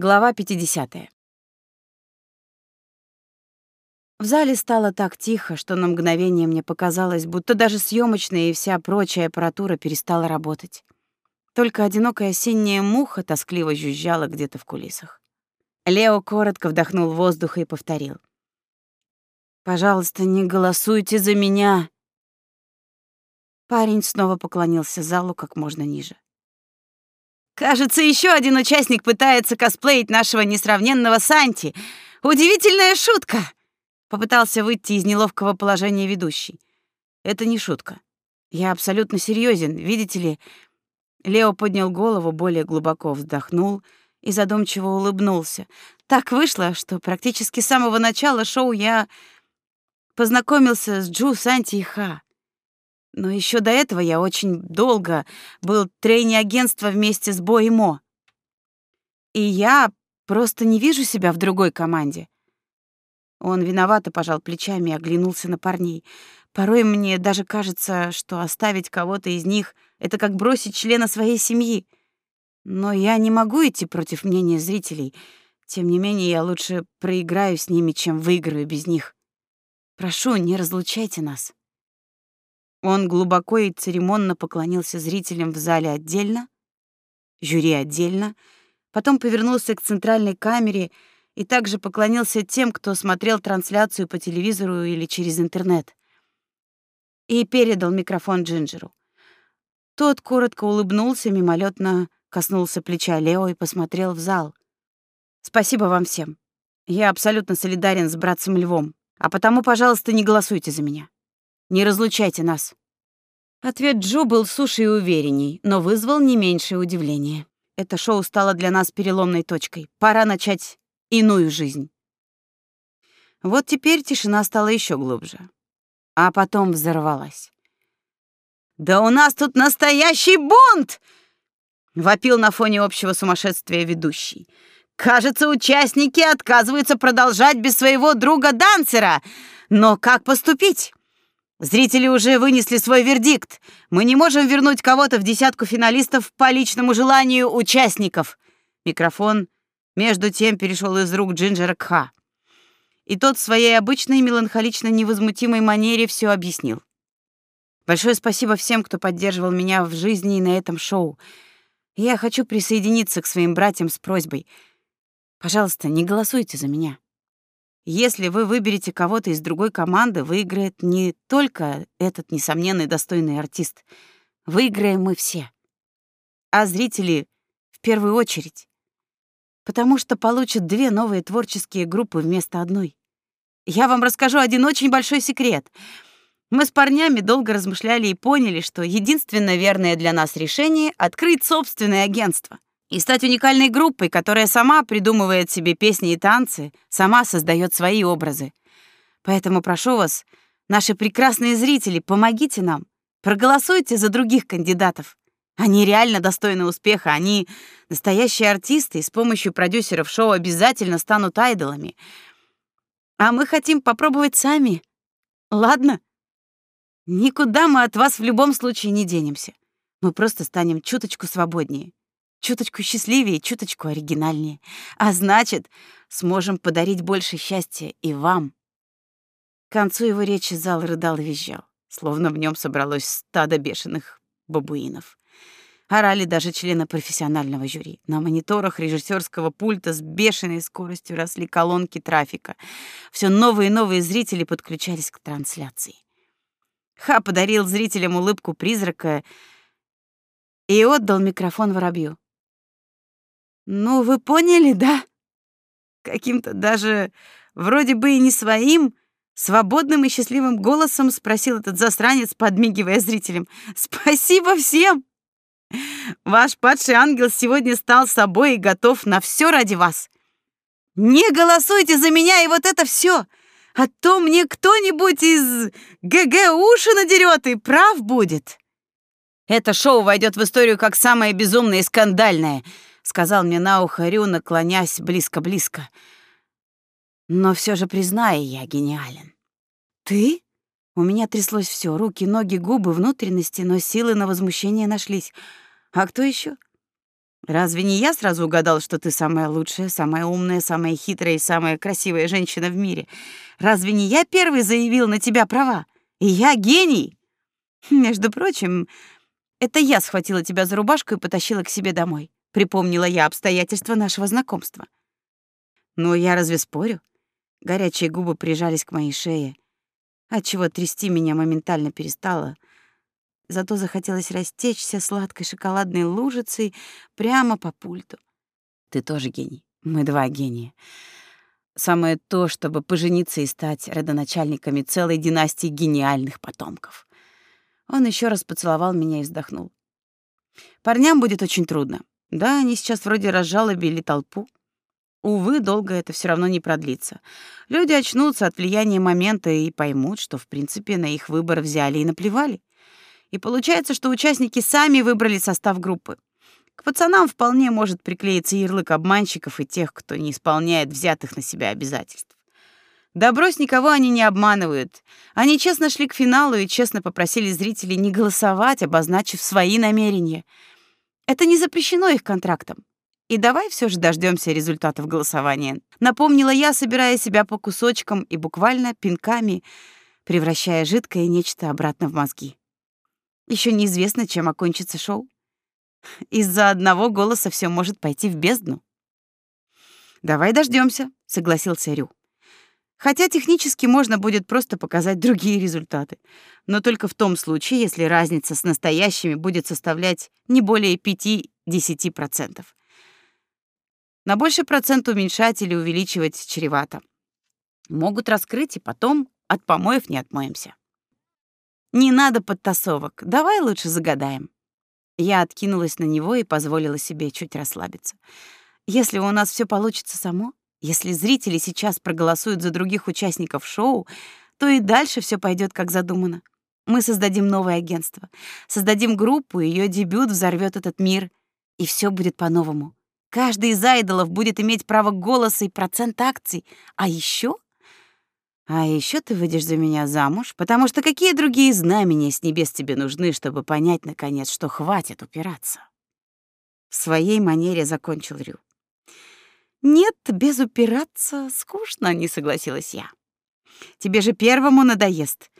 Глава 50. В зале стало так тихо, что на мгновение мне показалось, будто даже съемочная и вся прочая аппаратура перестала работать. Только одинокая осенняя муха тоскливо жужжала где-то в кулисах. Лео коротко вдохнул воздух и повторил. «Пожалуйста, не голосуйте за меня!» Парень снова поклонился залу как можно ниже. Кажется, еще один участник пытается косплеить нашего несравненного Санти. Удивительная шутка. Попытался выйти из неловкого положения ведущий. Это не шутка. Я абсолютно серьезен, видите ли. Лео поднял голову, более глубоко вздохнул и задумчиво улыбнулся. Так вышло, что практически с самого начала шоу я познакомился с Джу, Санти и Ха. Но еще до этого я очень долго был трейни-агентства вместе с Бо и. И я просто не вижу себя в другой команде. Он виновато пожал плечами и оглянулся на парней. Порой мне даже кажется, что оставить кого-то из них — это как бросить члена своей семьи. Но я не могу идти против мнения зрителей. Тем не менее, я лучше проиграю с ними, чем выиграю без них. Прошу, не разлучайте нас. Он глубоко и церемонно поклонился зрителям в зале отдельно, жюри отдельно, потом повернулся к центральной камере и также поклонился тем, кто смотрел трансляцию по телевизору или через интернет. И передал микрофон Джинджеру. Тот коротко улыбнулся, мимолетно коснулся плеча Лео и посмотрел в зал. Спасибо вам всем. Я абсолютно солидарен с братцем Львом, а потому, пожалуйста, не голосуйте за меня. Не разлучайте нас. Ответ Джо был суше и уверенней, но вызвал не меньшее удивление. Это шоу стало для нас переломной точкой. Пора начать иную жизнь. Вот теперь тишина стала еще глубже. А потом взорвалась. «Да у нас тут настоящий бунт!» — вопил на фоне общего сумасшествия ведущий. «Кажется, участники отказываются продолжать без своего друга-дансера. Но как поступить? Зрители уже вынесли свой вердикт. Мы не можем вернуть кого-то в десятку финалистов по личному желанию участников. Микрофон между тем перешел из рук Джинджера к Ха. И тот в своей обычной меланхолично невозмутимой манере все объяснил. Большое спасибо всем, кто поддерживал меня в жизни и на этом шоу. Я хочу присоединиться к своим братьям с просьбой. Пожалуйста, не голосуйте за меня. Если вы выберете кого-то из другой команды, выиграет не только этот несомненный достойный артист. Выиграем мы все. А зрители в первую очередь. Потому что получат две новые творческие группы вместо одной. Я вам расскажу один очень большой секрет. Мы с парнями долго размышляли и поняли, что единственное верное для нас решение — открыть собственное агентство и стать уникальной группой, которая сама придумывает себе песни и танцы, сама создает свои образы. Поэтому прошу вас, наши прекрасные зрители, помогите нам, проголосуйте за других кандидатов. Они реально достойны успеха, они настоящие артисты и с помощью продюсеров шоу обязательно станут айдолами. А мы хотим попробовать сами. Ладно? Никуда мы от вас в любом случае не денемся. Мы просто станем чуточку свободнее чуточку счастливее, чуточку оригинальнее. А значит, сможем подарить больше счастья и вам. К концу его речи зал рыдал и визжал, словно в нем собралось стадо бешеных бабуинов. Орали даже члены профессионального жюри. На мониторах режиссерского пульта с бешеной скоростью росли колонки трафика. Все новые и новые зрители подключались к трансляции. Ха подарил зрителям улыбку призрака и отдал микрофон воробью. Ну, вы поняли, да? Каким-то даже вроде бы и не своим, свободным и счастливым голосом спросил этот засранец, подмигивая зрителям. Спасибо всем. Ваш падший ангел сегодня стал собой и готов на все ради вас. Не голосуйте за меня и вот это все, а то мне кто-нибудь из ГГ уши надерет и прав будет. Это шоу войдет в историю как самое безумное и скандальное — сказал мне на ухо Рю, наклонясь близко-близко. Но все же признай, я гениален. Ты? У меня тряслось все: руки, ноги, губы, внутренности, но силы на возмущение нашлись. А кто еще? Разве не я сразу угадал, что ты самая лучшая, самая умная, самая хитрая и самая красивая женщина в мире? Разве не я первый заявил на тебя права? И я гений. Между прочим, это я схватила тебя за рубашку и потащила к себе домой. Припомнила я обстоятельства нашего знакомства. Но я разве спорю? Горячие губы прижались к моей шее, отчего трясти меня моментально перестало. Зато захотелось растечься сладкой шоколадной лужицей прямо по пульту. Ты тоже гений. Мы два гения. Самое то, чтобы пожениться и стать родоначальниками целой династии гениальных потомков. Он еще раз поцеловал меня и вздохнул. Парням будет очень трудно. Да, они сейчас вроде разжалобили толпу. Увы, долго это все равно не продлится. Люди очнутся от влияния момента и поймут, что, в принципе, на их выбор взяли и наплевали. И получается, что участники сами выбрали состав группы. К пацанам вполне может приклеиться ярлык обманщиков и тех, кто не исполняет взятых на себя обязательств. Да брось, никого они не обманывают. Они честно шли к финалу и честно попросили зрителей не голосовать, обозначив свои намерения. Это не запрещено их контрактом. И давай все же дождемся результатов голосования. Напомнила я, собирая себя по кусочкам и буквально пинками, превращая жидкое нечто обратно в мозги. Еще неизвестно, чем окончится шоу. Из-за одного голоса все может пойти в бездну. Давай дождемся, согласился Рю. Хотя технически можно будет просто показать другие результаты, но только в том случае, если разница с настоящими будет составлять не более 5-10%. На больший процент уменьшать или увеличивать чревато. Могут раскрыть, и потом от помоев не отмоемся. Не надо подтасовок, давай лучше загадаем. Я откинулась на него и позволила себе чуть расслабиться. Если у нас все получится само, если зрители сейчас проголосуют за других участников шоу, то и дальше все пойдет как задумано. Мы создадим новое агентство, создадим группу, ее дебют взорвет этот мир, и все будет по-новому. Каждый из айдолов будет иметь право голоса и процент акций. А еще, А еще ты выйдешь за меня замуж, потому что какие другие знамения с небес тебе нужны, чтобы понять, наконец, что хватит упираться? В своей манере закончил Рю. Нет, без упираться скучно, не согласилась я. Тебе же первому надоест.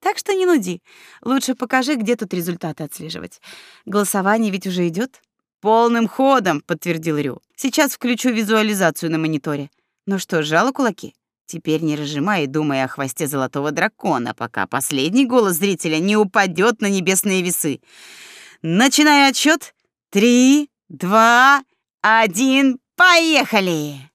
Так что не нуди. Лучше покажи, где тут результаты отслеживать. Голосование ведь уже идет. Полным ходом, подтвердил Рю. Сейчас включу визуализацию на мониторе. Ну что, сжала кулаки? Теперь не разжимай и думай о хвосте золотого дракона, пока последний голос зрителя не упадет на небесные весы. Начинаю отсчет. Три, два, один. Поехали!